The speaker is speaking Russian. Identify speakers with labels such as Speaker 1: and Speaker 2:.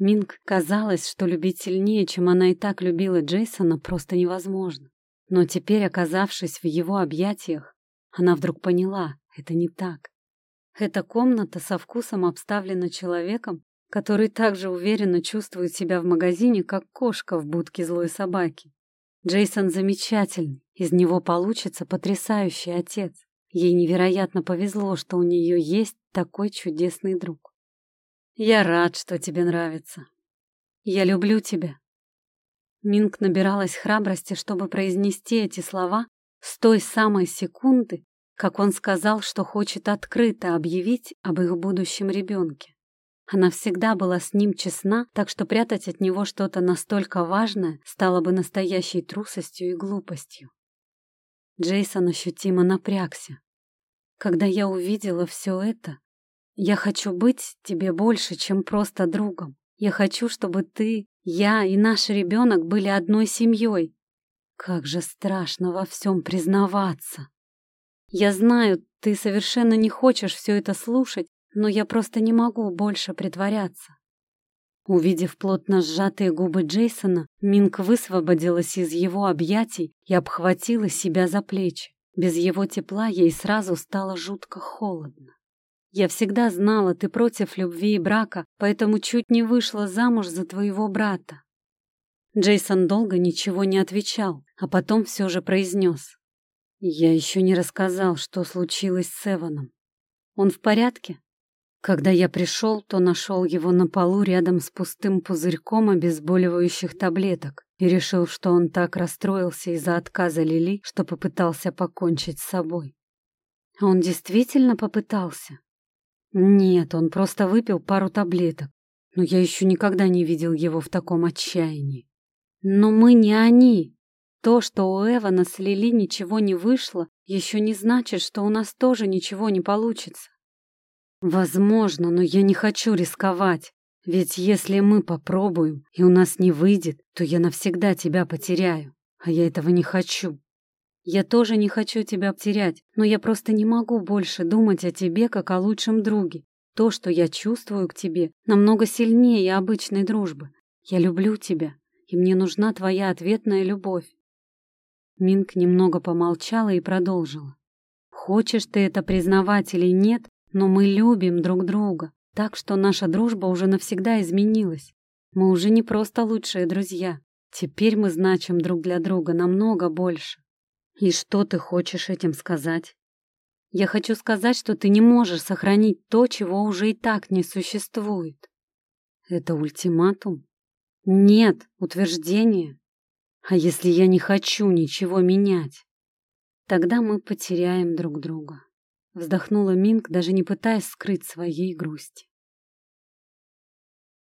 Speaker 1: Минг казалось, что любить сильнее, чем она и так любила Джейсона, просто невозможно. Но теперь, оказавшись в его объятиях, она вдруг поняла, это не так. Эта комната со вкусом обставлена человеком, который также уверенно чувствует себя в магазине, как кошка в будке злой собаки. Джейсон замечательный, из него получится потрясающий отец. Ей невероятно повезло, что у нее есть такой чудесный друг. Я рад, что тебе нравится. Я люблю тебя. Минг набиралась храбрости, чтобы произнести эти слова с той самой секунды, как он сказал, что хочет открыто объявить об их будущем ребенке. Она всегда была с ним честна, так что прятать от него что-то настолько важное стало бы настоящей трусостью и глупостью. Джейсон ощутимо напрягся. Когда я увидела все это, я хочу быть тебе больше, чем просто другом. Я хочу, чтобы ты, я и наш ребенок были одной семьей. Как же страшно во всем признаваться. Я знаю, ты совершенно не хочешь все это слушать, но я просто не могу больше притворяться. Увидев плотно сжатые губы Джейсона, Минк высвободилась из его объятий и обхватила себя за плечи. Без его тепла ей сразу стало жутко холодно. «Я всегда знала, ты против любви и брака, поэтому чуть не вышла замуж за твоего брата». Джейсон долго ничего не отвечал, а потом все же произнес. «Я еще не рассказал, что случилось с Эваном. Он в порядке?» Когда я пришел, то нашел его на полу рядом с пустым пузырьком обезболивающих таблеток и решил, что он так расстроился из-за отказа Лили, что попытался покончить с собой. Он действительно попытался? Нет, он просто выпил пару таблеток, но я еще никогда не видел его в таком отчаянии. Но мы не они. То, что у Эвана с Лили ничего не вышло, еще не значит, что у нас тоже ничего не получится. Возможно, но я не хочу рисковать. Ведь если мы попробуем, и у нас не выйдет, то я навсегда тебя потеряю. А я этого не хочу. Я тоже не хочу тебя потерять, но я просто не могу больше думать о тебе, как о лучшем друге. То, что я чувствую к тебе, намного сильнее обычной дружбы. Я люблю тебя, и мне нужна твоя ответная любовь. Минк немного помолчала и продолжила. Хочешь ты это признавать или нет, но мы любим друг друга, так что наша дружба уже навсегда изменилась. Мы уже не просто лучшие друзья. Теперь мы значим друг для друга намного больше. И что ты хочешь этим сказать? Я хочу сказать, что ты не можешь сохранить то, чего уже и так не существует. Это ультиматум? Нет, утверждение. А если я не хочу ничего менять? Тогда мы потеряем друг друга. Вздохнула Минг, даже не пытаясь скрыть своей грусти.